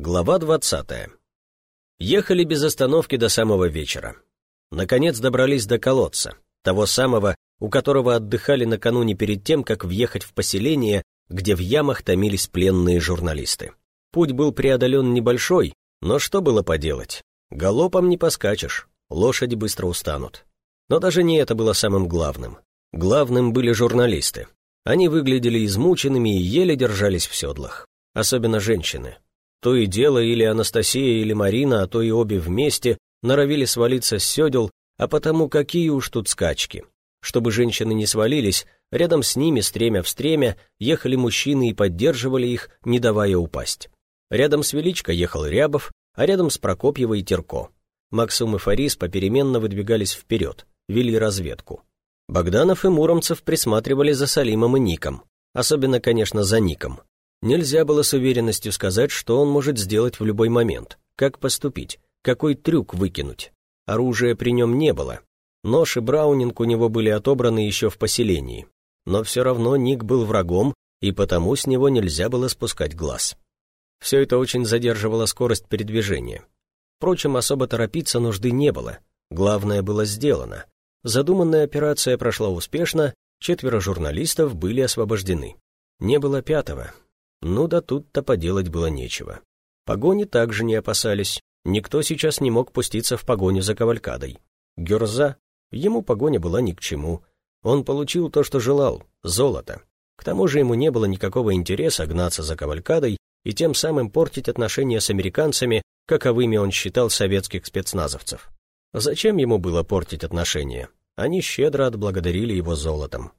Глава 20. Ехали без остановки до самого вечера. Наконец добрались до колодца, того самого, у которого отдыхали накануне перед тем, как въехать в поселение, где в ямах томились пленные журналисты. Путь был преодолен небольшой, но что было поделать? Галопом не поскачешь, лошади быстро устанут. Но даже не это было самым главным. Главным были журналисты. Они выглядели измученными и еле держались в седлах. Особенно женщины. То и дело или Анастасия, или Марина, а то и обе вместе, норовили свалиться с седел, а потому какие уж тут скачки. Чтобы женщины не свалились, рядом с ними, стремя в стремя, ехали мужчины и поддерживали их, не давая упасть. Рядом с Величко ехал Рябов, а рядом с Прокопьевой Терко. Максум и Фарис попеременно выдвигались вперед, вели разведку. Богданов и Муромцев присматривали за Салимом и Ником, особенно, конечно, за Ником. Нельзя было с уверенностью сказать, что он может сделать в любой момент, как поступить, какой трюк выкинуть. Оружия при нем не было. Нож и браунинг у него были отобраны еще в поселении. Но все равно Ник был врагом, и потому с него нельзя было спускать глаз. Все это очень задерживало скорость передвижения. Впрочем, особо торопиться нужды не было. Главное было сделано. Задуманная операция прошла успешно, четверо журналистов были освобождены. Не было пятого, ну да тут-то поделать было нечего. Погони также не опасались. Никто сейчас не мог пуститься в погоню за кавалькадой. Герза, ему погоня была ни к чему. Он получил то, что желал — золото. К тому же ему не было никакого интереса гнаться за кавалькадой и тем самым портить отношения с американцами, каковыми он считал советских спецназовцев. Зачем ему было портить отношения? Они щедро отблагодарили его золотом.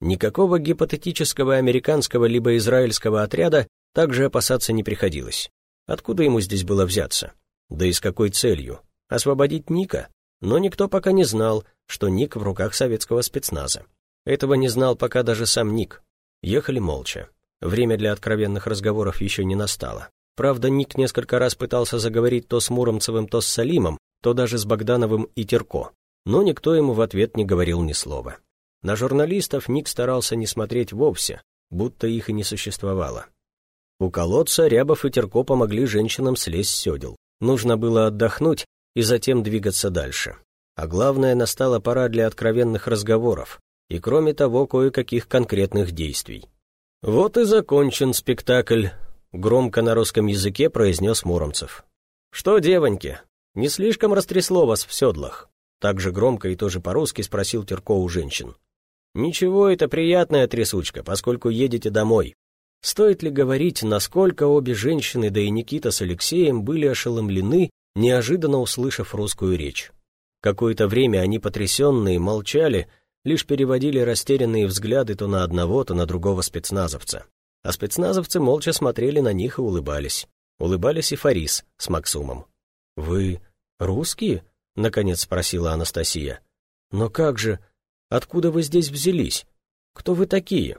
Никакого гипотетического американского либо израильского отряда также опасаться не приходилось. Откуда ему здесь было взяться? Да и с какой целью? Освободить Ника? Но никто пока не знал, что Ник в руках советского спецназа. Этого не знал пока даже сам Ник. Ехали молча. Время для откровенных разговоров еще не настало. Правда, Ник несколько раз пытался заговорить то с Муромцевым, то с Салимом, то даже с Богдановым и Терко. Но никто ему в ответ не говорил ни слова. На журналистов Ник старался не смотреть вовсе, будто их и не существовало. У колодца Рябов и Терко помогли женщинам слезть с седел. Нужно было отдохнуть и затем двигаться дальше. А главное, настала пора для откровенных разговоров и, кроме того, кое-каких конкретных действий. «Вот и закончен спектакль», — громко на русском языке произнес Муромцев. «Что, девоньки, не слишком растрясло вас в седлах?» Так же громко и тоже по-русски спросил Терко у женщин. Ничего, это приятная трясучка, поскольку едете домой. Стоит ли говорить, насколько обе женщины, да и Никита с Алексеем, были ошеломлены, неожиданно услышав русскую речь. Какое-то время они потрясенные молчали, лишь переводили растерянные взгляды то на одного, то на другого спецназовца. А спецназовцы молча смотрели на них и улыбались. Улыбались и Фарис с Максумом. «Вы русские?» — наконец спросила Анастасия. «Но как же, Откуда вы здесь взялись? Кто вы такие?»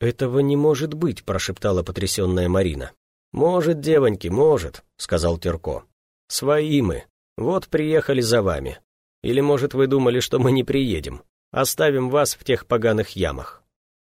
«Этого не может быть», — прошептала потрясенная Марина. «Может, девоньки, может», — сказал Терко. «Свои мы. Вот приехали за вами. Или, может, вы думали, что мы не приедем? Оставим вас в тех поганых ямах».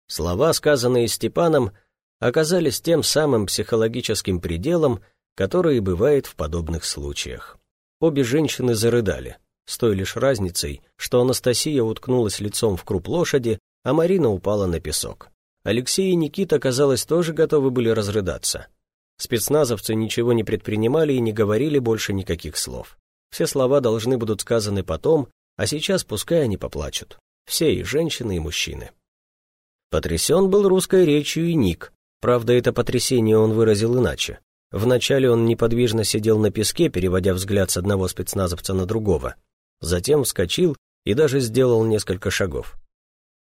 Слова, сказанные Степаном, оказались тем самым психологическим пределом, который бывает в подобных случаях. Обе женщины зарыдали с той лишь разницей, что Анастасия уткнулась лицом в круп лошади, а Марина упала на песок. Алексей и Никита, казалось, тоже готовы были разрыдаться. Спецназовцы ничего не предпринимали и не говорили больше никаких слов. Все слова должны будут сказаны потом, а сейчас пускай они поплачут. Все, и женщины, и мужчины. Потрясен был русской речью и Ник. Правда, это потрясение он выразил иначе. Вначале он неподвижно сидел на песке, переводя взгляд с одного спецназовца на другого затем вскочил и даже сделал несколько шагов.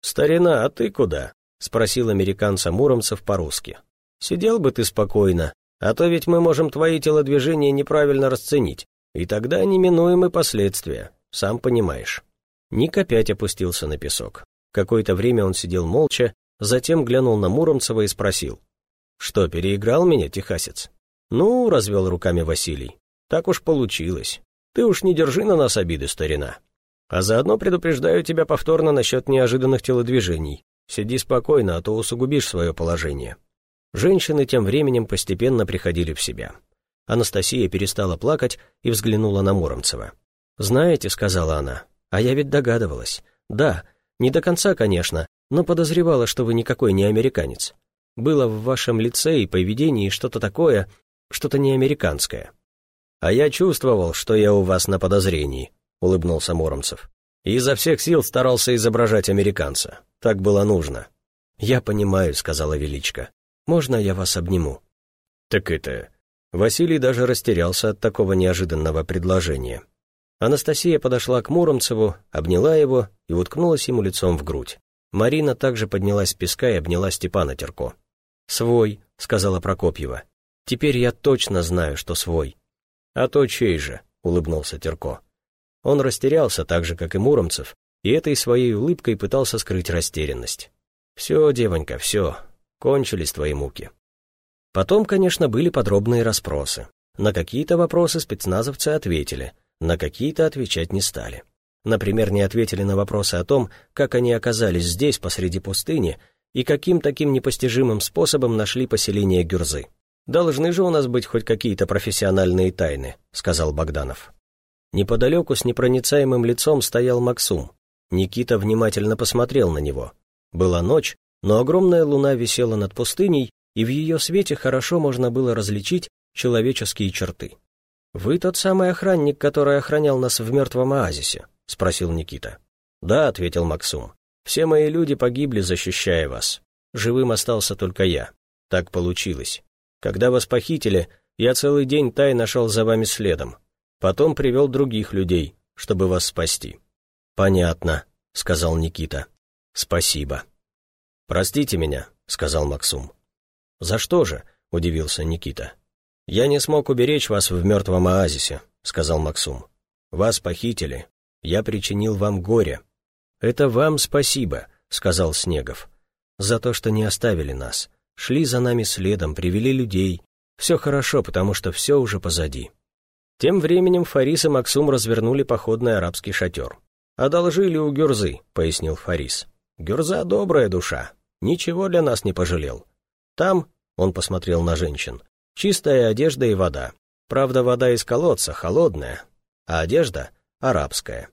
«Старина, а ты куда?» — спросил американца Муромцев по-русски. «Сидел бы ты спокойно, а то ведь мы можем твои телодвижения неправильно расценить, и тогда неминуемы последствия, сам понимаешь». Ник опять опустился на песок. Какое-то время он сидел молча, затем глянул на Муромцева и спросил. «Что, переиграл меня, техасец?» «Ну», — развел руками Василий, — «так уж получилось. Ты уж не держи на нас обиды, старина. А заодно предупреждаю тебя повторно насчет неожиданных телодвижений. Сиди спокойно, а то усугубишь свое положение». Женщины тем временем постепенно приходили в себя. Анастасия перестала плакать и взглянула на Муромцева. «Знаете», — сказала она, — «а я ведь догадывалась. Да, не до конца, конечно, но подозревала, что вы никакой не американец. Было в вашем лице и поведении что-то такое, что-то неамериканское». «А я чувствовал, что я у вас на подозрении», — улыбнулся Муромцев. «И изо всех сил старался изображать американца. Так было нужно». «Я понимаю», — сказала Величко. «Можно я вас обниму?» «Так это...» Василий даже растерялся от такого неожиданного предложения. Анастасия подошла к Муромцеву, обняла его и уткнулась ему лицом в грудь. Марина также поднялась с песка и обняла Степана Терко. «Свой», — сказала Прокопьева. «Теперь я точно знаю, что свой». «А то чей же?» — улыбнулся Терко. Он растерялся так же, как и Муромцев, и этой своей улыбкой пытался скрыть растерянность. «Все, девонька, все, кончились твои муки». Потом, конечно, были подробные расспросы. На какие-то вопросы спецназовцы ответили, на какие-то отвечать не стали. Например, не ответили на вопросы о том, как они оказались здесь, посреди пустыни, и каким таким непостижимым способом нашли поселение Гюрзы. «Должны же у нас быть хоть какие-то профессиональные тайны», — сказал Богданов. Неподалеку с непроницаемым лицом стоял Максум. Никита внимательно посмотрел на него. Была ночь, но огромная луна висела над пустыней, и в ее свете хорошо можно было различить человеческие черты. «Вы тот самый охранник, который охранял нас в мертвом оазисе?» — спросил Никита. «Да», — ответил Максум. «Все мои люди погибли, защищая вас. Живым остался только я. Так получилось. Когда вас похитили, я целый день тайно шел за вами следом. Потом привел других людей, чтобы вас спасти». «Понятно», — сказал Никита. «Спасибо». «Простите меня», — сказал Максум. «За что же?» — удивился Никита. «Я не смог уберечь вас в мертвом оазисе», — сказал Максум. «Вас похитили. Я причинил вам горе». «Это вам спасибо», — сказал Снегов. «За то, что не оставили нас. Шли за нами следом, привели людей. Все хорошо, потому что все уже позади». Тем временем Фарис и Максум развернули походный арабский шатер. «Одолжили у Гюрзы», — пояснил Фарис. «Гюрза добрая душа. Ничего для нас не пожалел. Там, он посмотрел на женщин, чистая одежда и вода. Правда, вода из колодца, холодная, а одежда арабская.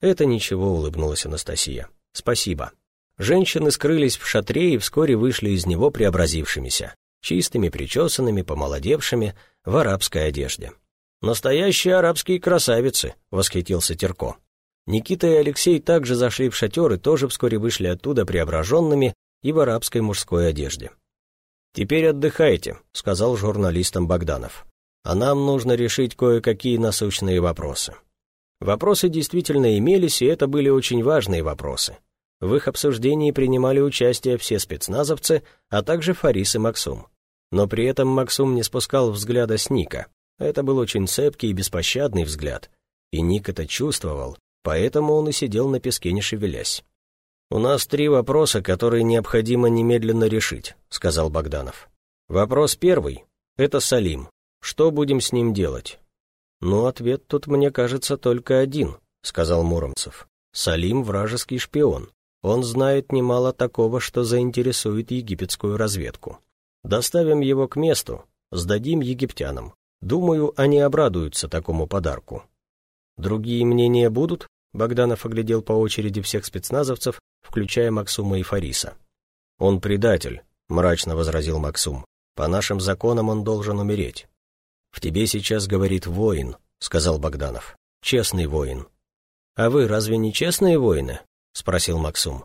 Это ничего, улыбнулась Анастасия. Спасибо. Женщины скрылись в шатре и вскоре вышли из него преобразившимися, чистыми, причесанными, помолодевшими, в арабской одежде. «Настоящие арабские красавицы!» — восхитился Терко. Никита и Алексей также зашли в шатер и тоже вскоре вышли оттуда преображенными и в арабской мужской одежде. «Теперь отдыхайте», — сказал журналистам Богданов. «А нам нужно решить кое-какие насущные вопросы». Вопросы действительно имелись, и это были очень важные вопросы. В их обсуждении принимали участие все спецназовцы, а также Фарис и Максум. Но при этом Максум не спускал взгляда с Ника. Это был очень цепкий и беспощадный взгляд. И Ник это чувствовал, поэтому он и сидел на песке, не шевелясь. «У нас три вопроса, которые необходимо немедленно решить», — сказал Богданов. «Вопрос первый — это Салим. Что будем с ним делать?» «Ну, ответ тут, мне кажется, только один», — сказал Муромцев. «Салим — вражеский шпион. Он знает немало такого, что заинтересует египетскую разведку. Доставим его к месту, сдадим египтянам. Думаю, они обрадуются такому подарку». «Другие мнения будут?» Богданов оглядел по очереди всех спецназовцев, включая Максума и Фариса. «Он предатель», — мрачно возразил Максум. «По нашим законам он должен умереть». «В тебе сейчас говорит воин», — сказал Богданов. «Честный воин». «А вы разве не честные воины?» — спросил Максум.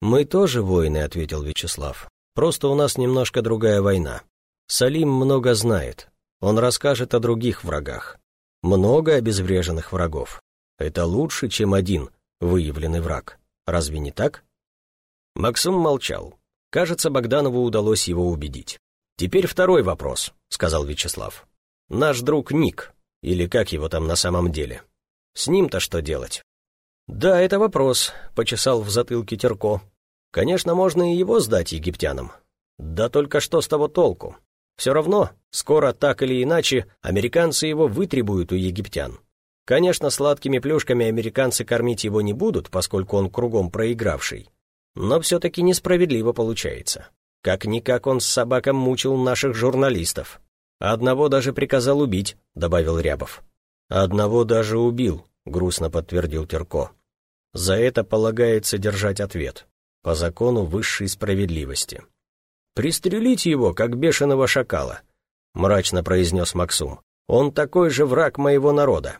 «Мы тоже воины», — ответил Вячеслав. «Просто у нас немножко другая война. Салим много знает. Он расскажет о других врагах. Много обезвреженных врагов. Это лучше, чем один выявленный враг. Разве не так? Максим молчал. Кажется, Богданову удалось его убедить. «Теперь второй вопрос», — сказал Вячеслав. «Наш друг Ник, или как его там на самом деле? С ним-то что делать?» «Да, это вопрос», — почесал в затылке Терко. «Конечно, можно и его сдать египтянам. Да только что с того толку? Все равно, скоро так или иначе, американцы его вытребуют у египтян. Конечно, сладкими плюшками американцы кормить его не будут, поскольку он кругом проигравший. Но все-таки несправедливо получается. Как-никак он с собаком мучил наших журналистов. «Одного даже приказал убить», — добавил Рябов. «Одного даже убил», — грустно подтвердил Терко. «За это полагается держать ответ, по закону высшей справедливости». «Пристрелить его, как бешеного шакала», — мрачно произнес Максум. «Он такой же враг моего народа».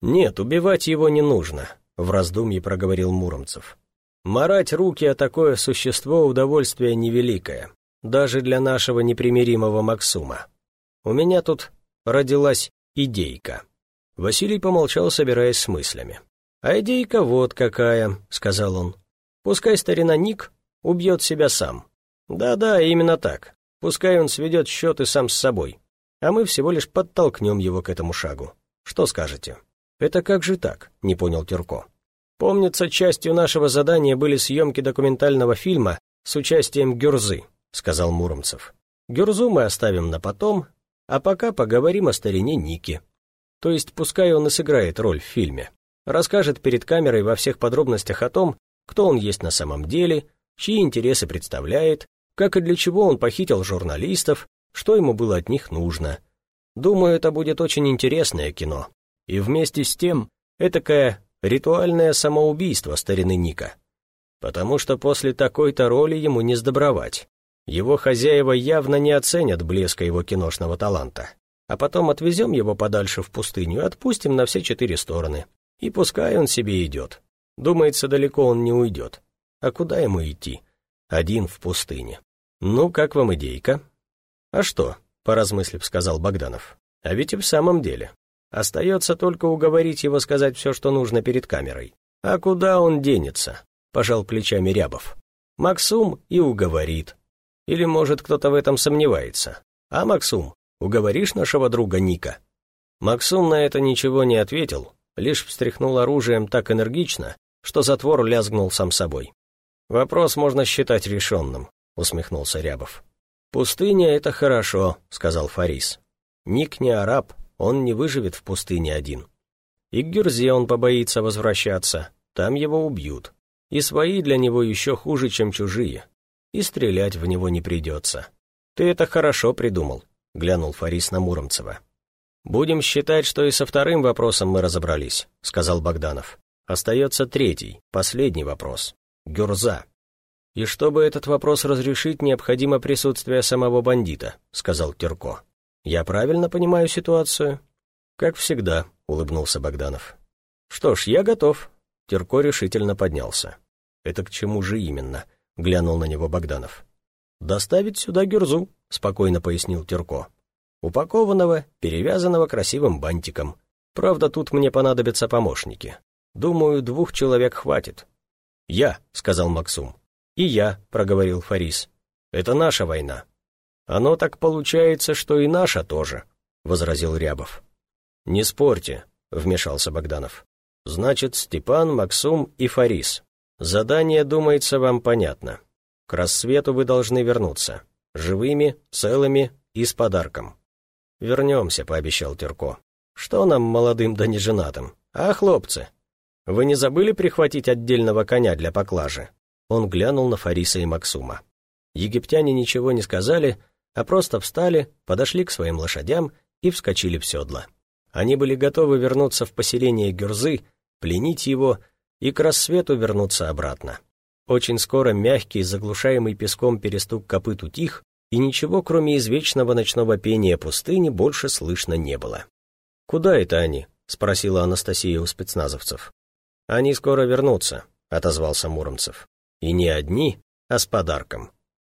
«Нет, убивать его не нужно», — в раздумье проговорил Муромцев. «Марать руки о такое существо удовольствие невеликое, даже для нашего непримиримого Максума. У меня тут родилась идейка». Василий помолчал, собираясь с мыслями. «А идейка вот какая», — сказал он. «Пускай старина Ник убьет себя сам. Да-да, именно так. Пускай он сведет счеты сам с собой, а мы всего лишь подтолкнем его к этому шагу. Что скажете?» «Это как же так?» — не понял Тюрко. «Помнится, частью нашего задания были съемки документального фильма с участием Гюрзы», — сказал Муромцев. «Гюрзу мы оставим на потом, а пока поговорим о старине Нике. То есть пускай он и сыграет роль в фильме. Расскажет перед камерой во всех подробностях о том, кто он есть на самом деле, чьи интересы представляет, как и для чего он похитил журналистов, что ему было от них нужно. Думаю, это будет очень интересное кино, и вместе с тем этакое ритуальное самоубийство старины Ника. Потому что после такой-то роли ему не сдобровать. Его хозяева явно не оценят блеска его киношного таланта. А потом отвезем его подальше в пустыню и отпустим на все четыре стороны. И пускай он себе идет. Думается, далеко он не уйдет. А куда ему идти? Один в пустыне. Ну, как вам идейка? А что, поразмыслив, сказал Богданов. А ведь и в самом деле, Остается только уговорить его сказать все, что нужно перед камерой. А куда он денется? Пожал плечами Рябов. Максум и уговорит. Или, может, кто-то в этом сомневается. А, Максум, уговоришь нашего друга Ника? Максум на это ничего не ответил, лишь встряхнул оружием так энергично, что затвор лязгнул сам собой. «Вопрос можно считать решенным», — усмехнулся Рябов. «Пустыня — это хорошо», — сказал Фарис. «Ник не араб, он не выживет в пустыне один. И к Гюрзе он побоится возвращаться, там его убьют. И свои для него еще хуже, чем чужие. И стрелять в него не придется. Ты это хорошо придумал, глянул Фарис на Муромцева. «Будем считать, что и со вторым вопросом мы разобрались», — сказал Богданов. «Остается третий, последний вопрос. Гюрза». «И чтобы этот вопрос разрешить, необходимо присутствие самого бандита», — сказал Терко. Я правильно понимаю ситуацию?» «Как всегда», — улыбнулся Богданов. «Что ж, я готов». Терко решительно поднялся. «Это к чему же именно?» — глянул на него Богданов. «Доставить сюда гюрзу», — спокойно пояснил Терко. «Упакованного, перевязанного красивым бантиком. Правда, тут мне понадобятся помощники. Думаю, двух человек хватит». «Я», — сказал Максум. «И я», — проговорил Фарис. «Это наша война. «Оно так получается, что и наша тоже», — возразил Рябов. «Не спорьте», — вмешался Богданов. «Значит, Степан, Максум и Фарис. Задание, думается, вам понятно. К рассвету вы должны вернуться. Живыми, целыми и с подарком». «Вернемся», — пообещал Терко. «Что нам, молодым да неженатым? А, хлопцы, вы не забыли прихватить отдельного коня для поклажи?» Он глянул на Фариса и Максума. Египтяне ничего не сказали, — а просто встали, подошли к своим лошадям и вскочили в седла. Они были готовы вернуться в поселение Гюрзы, пленить его и к рассвету вернуться обратно. Очень скоро мягкий, заглушаемый песком перестук копыт утих, и ничего, кроме извечного ночного пения пустыни, больше слышно не было. «Куда это они?» — спросила Анастасия у спецназовцев. «Они скоро вернутся», — отозвался Муромцев. «И не одни, а с подарком».